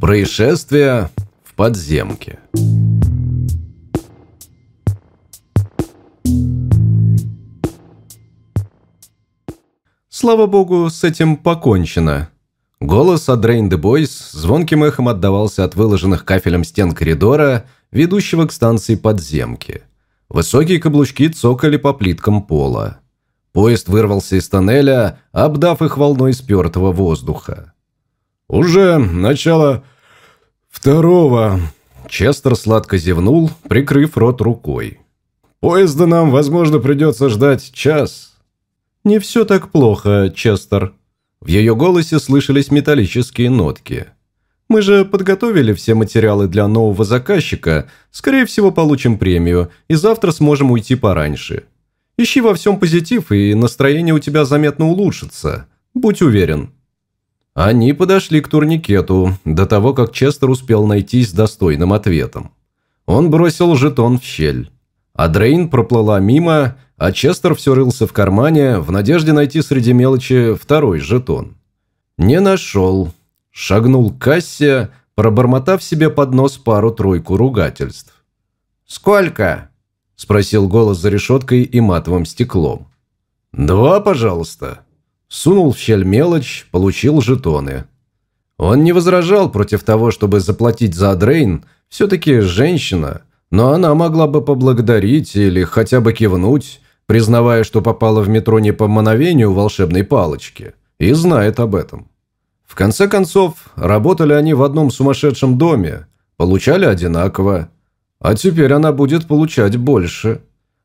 Происшествие в подземке. Слава богу, с этим покончено. Голос Адрейн де Бойс звонким эхом отдавался от выложенных кафелем стен коридора, ведущего к станции подземки. Высокие каблучки цокали по плиткам пола. Поезд вырвался из тоннеля, обдав их волной спертого воздуха. «Уже начало второго», – Честер сладко зевнул, прикрыв рот рукой. «Поезда нам, возможно, придется ждать час». «Не все так плохо, Честер». В ее голосе слышались металлические нотки. «Мы же подготовили все материалы для нового заказчика, скорее всего, получим премию, и завтра сможем уйти пораньше. Ищи во всем позитив, и настроение у тебя заметно улучшится. Будь уверен». Они подошли к турникету, до того, как Честер успел найтись с достойным ответом. Он бросил жетон в щель. А Дрейн проплыла мимо, а Честер все рылся в кармане в надежде найти среди мелочи второй жетон. Не нашел. Шагнул к кассе, пробормотав себе под нос пару-тройку ругательств. «Сколько?» – спросил голос за решеткой и матовым стеклом. «Два, пожалуйста». Сунул в щель мелочь, получил жетоны. Он не возражал против того, чтобы заплатить за Адрейн, все-таки женщина, но она могла бы поблагодарить или хотя бы кивнуть, признавая, что попала в метро не по мановению волшебной палочки, и знает об этом. В конце концов, работали они в одном сумасшедшем доме, получали одинаково, а теперь она будет получать больше.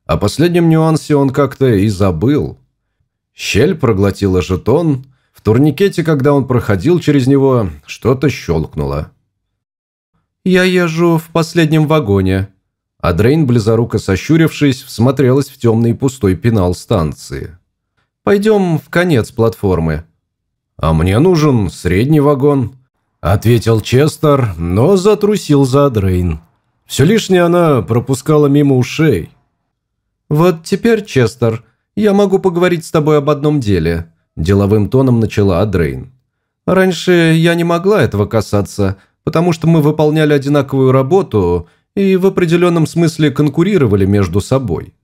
О последнем нюансе он как-то и забыл – Щель проглотила жетон. В турникете, когда он проходил через него, что-то щелкнуло. «Я езжу в последнем вагоне». Адрейн, близоруко сощурившись, всмотрелась в темный пустой пенал станции. «Пойдем в конец платформы». «А мне нужен средний вагон», – ответил Честер, но затрусил за Адрейн. Все лишнее она пропускала мимо ушей. «Вот теперь, Честер, «Я могу поговорить с тобой об одном деле», – деловым тоном начала Адрейн. «Раньше я не могла этого касаться, потому что мы выполняли одинаковую работу и в определенном смысле конкурировали между собой.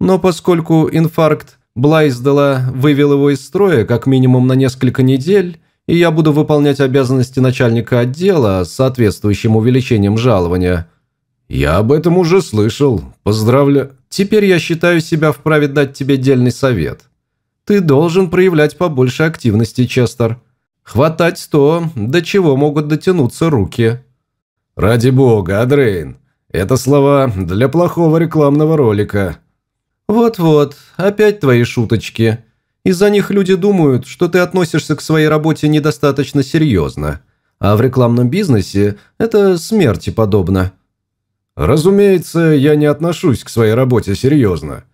Но поскольку инфаркт Блайсдела вывел его из строя как минимум на несколько недель, и я буду выполнять обязанности начальника отдела с соответствующим увеличением жалования – «Я об этом уже слышал. Поздравляю. Теперь я считаю себя вправе дать тебе дельный совет. Ты должен проявлять побольше активности, Честер. Хватать то, до чего могут дотянуться руки». «Ради бога, Адрейн. Это слова для плохого рекламного ролика». «Вот-вот, опять твои шуточки. Из-за них люди думают, что ты относишься к своей работе недостаточно серьезно. А в рекламном бизнесе это смерти подобно». Разумеется, я не отношусь к своей работе серьезно.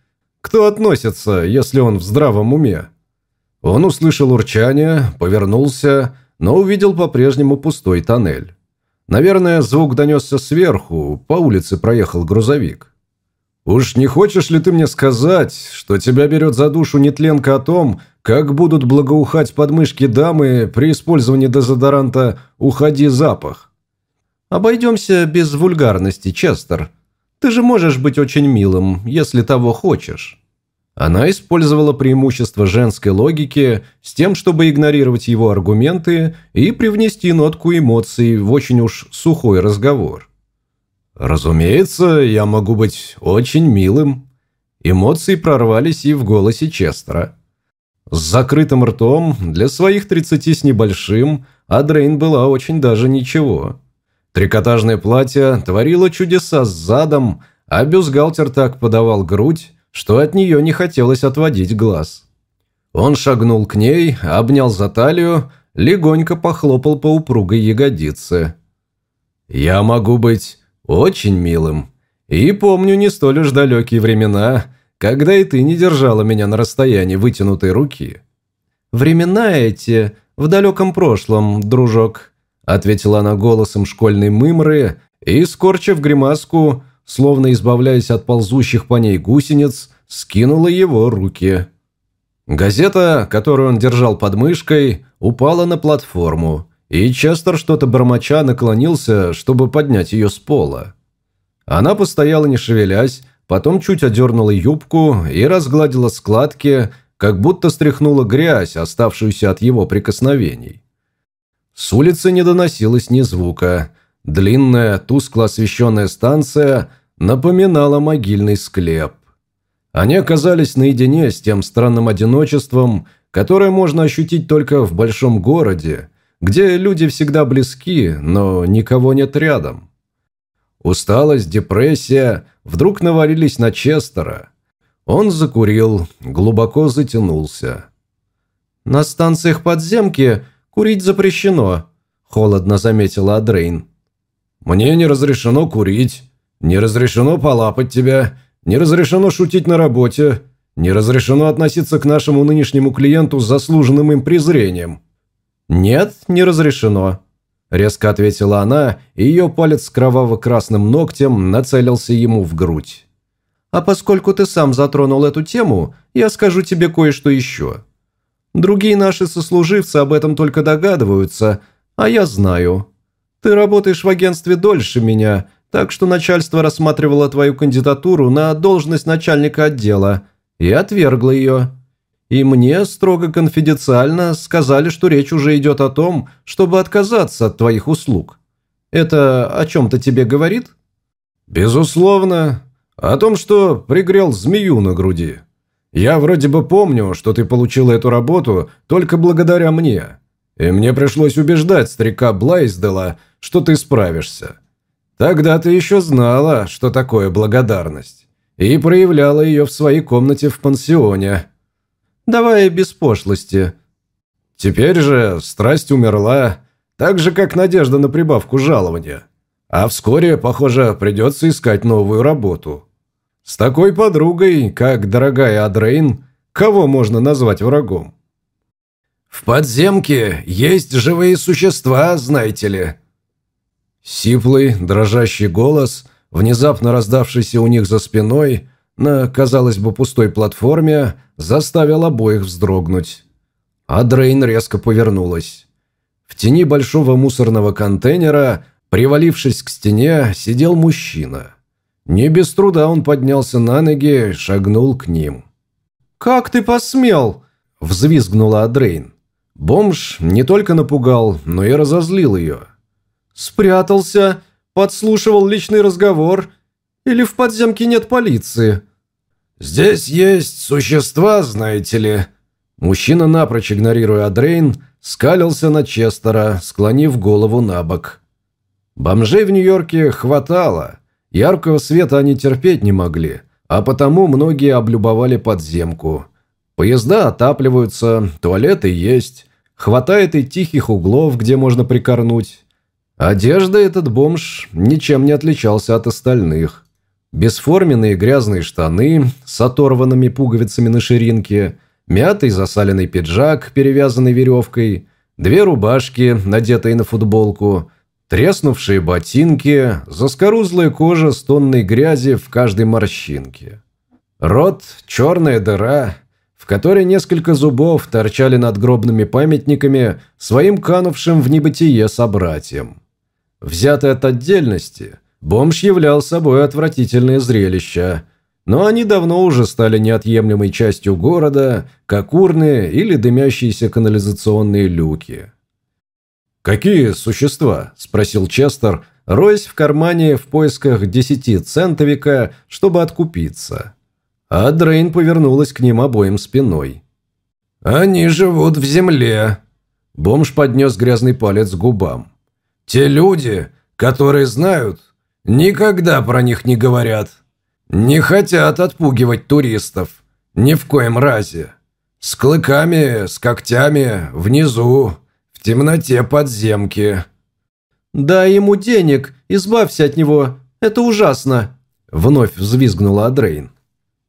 Кто относится, если он в здравом уме? Он услышал урчание, повернулся, но увидел по-прежнему пустой тоннель. Наверное, звук донесся сверху, по улице проехал грузовик. «Уж не хочешь ли ты мне сказать, что тебя берет за душу нетленка о том, как будут благоухать подмышки дамы при использовании дезодоранта «Уходи запах»?» «Обойдемся без вульгарности, Честер. Ты же можешь быть очень милым, если того хочешь». Она использовала преимущество женской логики с тем, чтобы игнорировать его аргументы и привнести нотку эмоций в очень уж сухой разговор. «Разумеется, я могу быть очень милым». Эмоции прорвались и в голосе Честера. С закрытым ртом, для своих тридцати с небольшим, Адрейн была очень даже ничего. Трикотажное платье творило чудеса с задом, а бюстгальтер так подавал грудь, что от нее не хотелось отводить глаз. Он шагнул к ней, обнял за талию, легонько похлопал по упругой ягодице. «Я могу быть очень милым. И помню не столь уж далекие времена, когда и ты не держала меня на расстоянии вытянутой руки». «Времена эти в далеком прошлом, дружок», ответила она голосом школьной мымры и, скорчив гримаску, словно избавляясь от ползущих по ней гусениц, скинула его руки. Газета, которую он держал под мышкой, упала на платформу, и Честер что-то бормоча наклонился, чтобы поднять ее с пола. Она постояла не шевелясь, потом чуть одернула юбку и разгладила складки, как будто стряхнула грязь, оставшуюся от его прикосновений. С улицы не доносилось ни звука. Длинная, тускло освещенная станция напоминала могильный склеп. Они оказались наедине с тем странным одиночеством, которое можно ощутить только в большом городе, где люди всегда близки, но никого нет рядом. Усталость, депрессия вдруг навалились на Честера. Он закурил, глубоко затянулся. «На станциях подземки курить запрещено», – холодно заметила Адрейн. «Мне не разрешено курить, не разрешено полапать тебя, не разрешено шутить на работе, не разрешено относиться к нашему нынешнему клиенту с заслуженным им презрением». «Нет, не разрешено», – резко ответила она, и ее палец с кроваво-красным ногтем нацелился ему в грудь. «А поскольку ты сам затронул эту тему, я скажу тебе кое-что еще. Другие наши сослуживцы об этом только догадываются, а я знаю. Ты работаешь в агентстве дольше меня, так что начальство рассматривало твою кандидатуру на должность начальника отдела и отвергло ее. И мне строго конфиденциально сказали, что речь уже идет о том, чтобы отказаться от твоих услуг. Это о чем-то тебе говорит? Безусловно. О том, что пригрел змею на груди. Я вроде бы помню, что ты получила эту работу только благодаря мне. И мне пришлось убеждать старика Блайсдела, что ты справишься. Тогда ты еще знала, что такое благодарность. И проявляла ее в своей комнате в пансионе. Давай без пошлости. Теперь же страсть умерла, так же, как надежда на прибавку жалования. А вскоре, похоже, придется искать новую работу. С такой подругой, как дорогая Адрейн, кого можно назвать врагом? В подземке есть живые существа, знаете ли. Сиплый, дрожащий голос, внезапно раздавшийся у них за спиной, на, казалось бы, пустой платформе, заставил обоих вздрогнуть. А резко повернулась. В тени большого мусорного контейнера, привалившись к стене, сидел мужчина. Не без труда он поднялся на ноги и шагнул к ним. «Как ты посмел?» – взвизгнула Адрейн. Бомж не только напугал, но и разозлил ее. «Спрятался, подслушивал личный разговор. Или в подземке нет полиции?» «Здесь есть существа, знаете ли». Мужчина, напрочь игнорируя Адрейн, скалился на Честера, склонив голову на бок. Бомжей в Нью-Йорке хватало. Яркого света они терпеть не могли, а потому многие облюбовали подземку. Поезда отапливаются, туалеты есть, хватает и тихих углов, где можно прикорнуть. Одежда этот бомж ничем не отличался от остальных. Бесформенные грязные штаны с оторванными пуговицами на ширинке, мятый засаленный пиджак, перевязанный веревкой, две рубашки, надетые на футболку, треснувшие ботинки, заскорузлая кожа с тонной грязи в каждой морщинке. Рот – черная дыра, в которой несколько зубов торчали над гробными памятниками своим канувшим в небытие собратьям. Взятый от отдельности – Бомж являл собой отвратительное зрелище, но они давно уже стали неотъемлемой частью города, как урны или дымящиеся канализационные люки. «Какие существа?» – спросил Честер, роясь в кармане в поисках десяти центовика, чтобы откупиться. А Дрейн повернулась к ним обоим спиной. «Они живут в земле», – бомж поднес грязный палец к губам. «Те люди, которые знают, Никогда про них не говорят. Не хотят отпугивать туристов. Ни в коем разе. С клыками, с когтями, внизу, в темноте подземки. «Дай ему денег, избавься от него. Это ужасно!» Вновь взвизгнула Адрейн.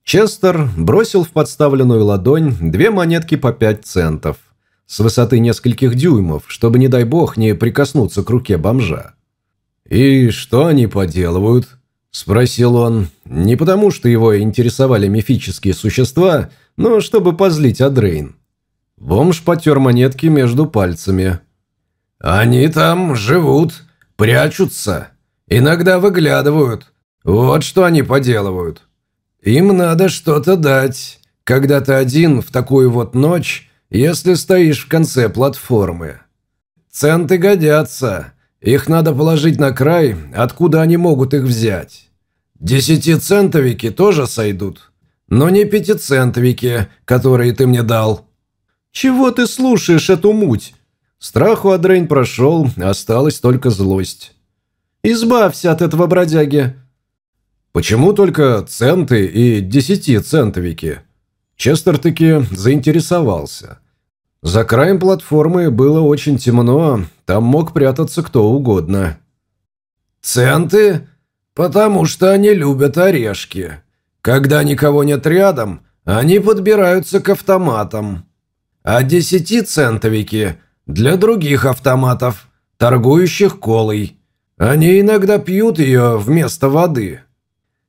Честер бросил в подставленную ладонь две монетки по пять центов. С высоты нескольких дюймов, чтобы, не дай бог, не прикоснуться к руке бомжа. «И что они поделывают?» – спросил он. Не потому, что его интересовали мифические существа, но чтобы позлить Адрейн. Бомж потер монетки между пальцами. Они там живут, прячутся, иногда выглядывают. Вот что они поделывают. Им надо что-то дать, когда ты один в такую вот ночь, если стоишь в конце платформы. Центы годятся, их надо положить на край, откуда они могут их взять. Десятицентовики тоже сойдут, но не пятицентовики, которые ты мне дал. Чего ты слушаешь эту муть? Страху Адрейн прошел, осталась только злость. Избавься от этого бродяги. Почему только центы и десятицентовики? Честер таки заинтересовался. За краем платформы было очень темно, там мог прятаться кто угодно. «Центы? Потому что они любят орешки. Когда никого нет рядом, они подбираются к автоматам. А десятицентовики для других автоматов, торгующих колой. Они иногда пьют ее вместо воды».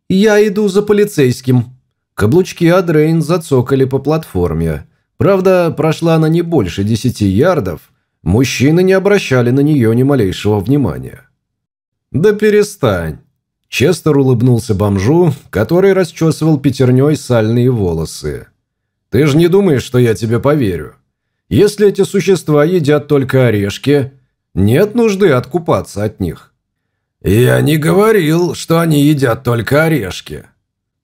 «Я иду за полицейским». Каблучки Адрейн зацокали по платформе. Правда, прошла она не больше десяти ярдов. Мужчины не обращали на нее ни малейшего внимания. «Да перестань!» Честер улыбнулся бомжу, который расчесывал пятерней сальные волосы. «Ты же не думаешь, что я тебе поверю? Если эти существа едят только орешки, нет нужды откупаться от них». «Я не говорил, что они едят только орешки»,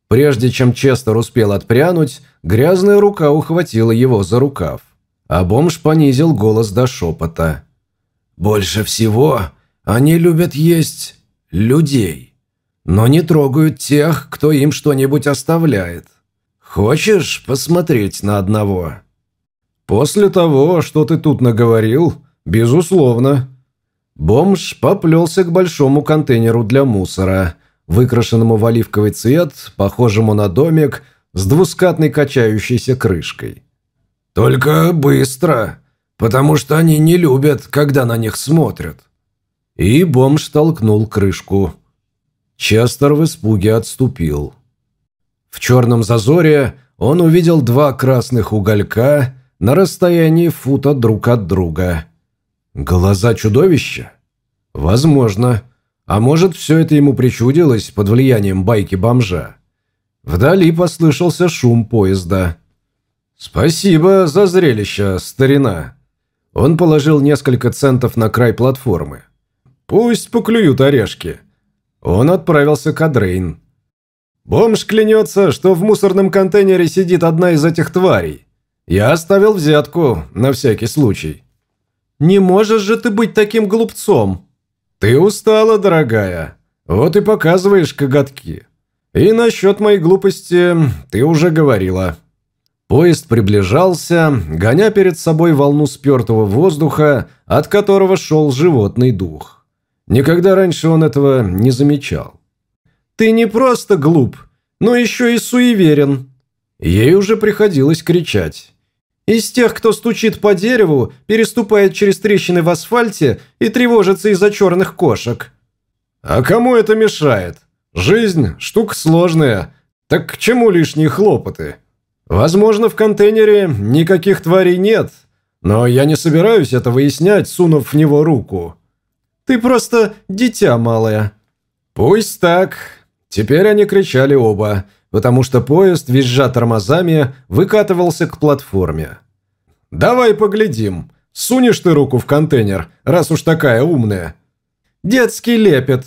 Прежде чем Честер успел отпрянуть, грязная рука ухватила его за рукав. А бомж понизил голос до шепота. «Больше всего они любят есть людей, но не трогают тех, кто им что-нибудь оставляет. Хочешь посмотреть на одного?» «После того, что ты тут наговорил, безусловно». Бомж поплелся к большому контейнеру для мусора – выкрашенному в оливковый цвет, похожему на домик с двускатной качающейся крышкой. «Только быстро, потому что они не любят, когда на них смотрят». И бомж толкнул крышку. Честер в испуге отступил. В черном зазоре он увидел два красных уголька на расстоянии фута друг от друга. Глаза чудовища? Возможно. А может, все это ему причудилось под влиянием байки бомжа? Вдали послышался шум поезда. «Спасибо за зрелище, старина». Он положил несколько центов на край платформы. «Пусть поклюют орешки». Он отправился к Адрейн. «Бомж клянется, что в мусорном контейнере сидит одна из этих тварей. Я оставил взятку, на всякий случай». «Не можешь же ты быть таким глупцом!» «Ты устала, дорогая. Вот и показываешь коготки. И насчет моей глупости ты уже говорила». Поезд приближался, гоня перед собой волну спертого воздуха, от которого шел животный дух. Никогда раньше он этого не замечал. «Ты не просто глуп, но еще и суеверен». Ей уже приходилось кричать. Из тех, кто стучит по дереву, переступает через трещины в асфальте и тревожится из-за черных кошек. А кому это мешает? Жизнь – штука сложная. Так к чему лишние хлопоты? Возможно, в контейнере никаких тварей нет, но я не собираюсь это выяснять, сунув в него руку. Ты просто дитя малое. Пусть так. Теперь они кричали оба – потому что поезд, визжа тормозами, выкатывался к платформе. «Давай поглядим. Сунешь ты руку в контейнер, раз уж такая умная». «Детский лепет».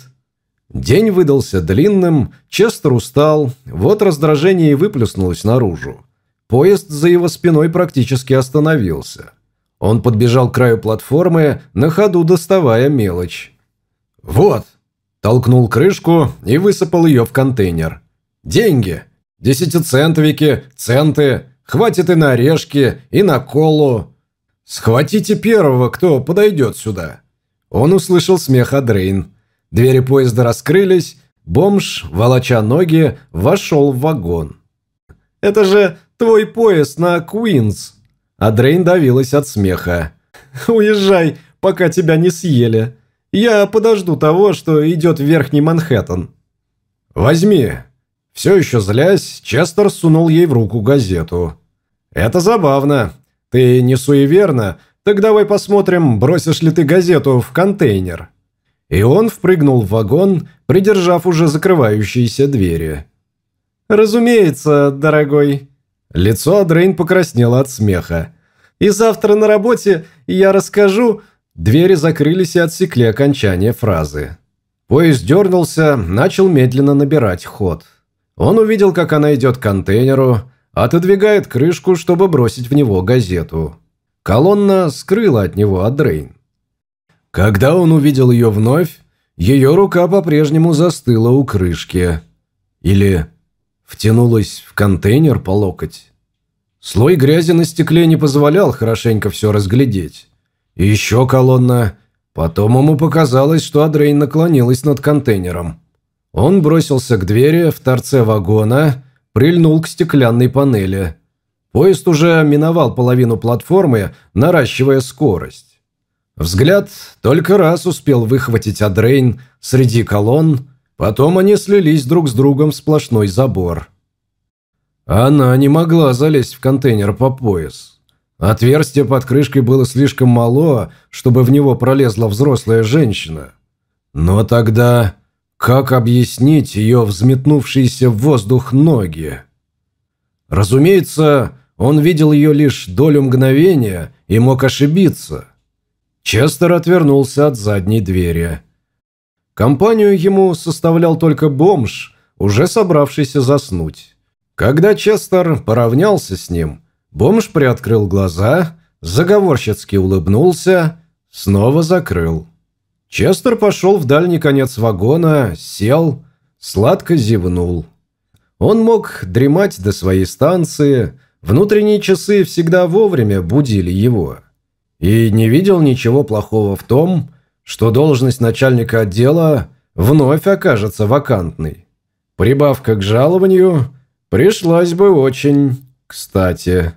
День выдался длинным, Честер устал, вот раздражение и выплеснулось наружу. Поезд за его спиной практически остановился. Он подбежал к краю платформы, на ходу доставая мелочь. «Вот!» – толкнул крышку и высыпал ее в контейнер. Деньги. Десятицентовики, центы. Хватит и на орешки, и на колу. Схватите первого, кто подойдет сюда. Он услышал смех Адрейн. Двери поезда раскрылись. Бомж, волоча ноги, вошел в вагон. «Это же твой поезд на Куинс!» Адрейн давилась от смеха. «Уезжай, пока тебя не съели. Я подожду того, что идет в Верхний Манхэттен». «Возьми, все еще злясь, Честер сунул ей в руку газету. «Это забавно. Ты не суеверна, Так давай посмотрим, бросишь ли ты газету в контейнер». И он впрыгнул в вагон, придержав уже закрывающиеся двери. «Разумеется, дорогой». Лицо Адрейн покраснело от смеха. «И завтра на работе я расскажу...» Двери закрылись и отсекли окончание фразы. Поезд дернулся, начал медленно набирать ход. Он увидел, как она идет к контейнеру, отодвигает крышку, чтобы бросить в него газету. Колонна скрыла от него Адрейн. Когда он увидел ее вновь, ее рука по-прежнему застыла у крышки. Или втянулась в контейнер по локоть. Слой грязи на стекле не позволял хорошенько все разглядеть. Еще колонна. Потом ему показалось, что Адрейн наклонилась над контейнером. Он бросился к двери в торце вагона, прильнул к стеклянной панели. Поезд уже миновал половину платформы, наращивая скорость. Взгляд только раз успел выхватить Адрейн среди колонн, потом они слились друг с другом в сплошной забор. Она не могла залезть в контейнер по пояс. Отверстие под крышкой было слишком мало, чтобы в него пролезла взрослая женщина. Но тогда как объяснить ее взметнувшиеся в воздух ноги? Разумеется, он видел ее лишь долю мгновения и мог ошибиться. Честер отвернулся от задней двери. Компанию ему составлял только бомж, уже собравшийся заснуть. Когда Честер поравнялся с ним, бомж приоткрыл глаза, заговорщицки улыбнулся, снова закрыл. Честер пошел в дальний конец вагона, сел, сладко зевнул. Он мог дремать до своей станции, внутренние часы всегда вовремя будили его. И не видел ничего плохого в том, что должность начальника отдела вновь окажется вакантной. Прибавка к жалованию пришлась бы очень кстати.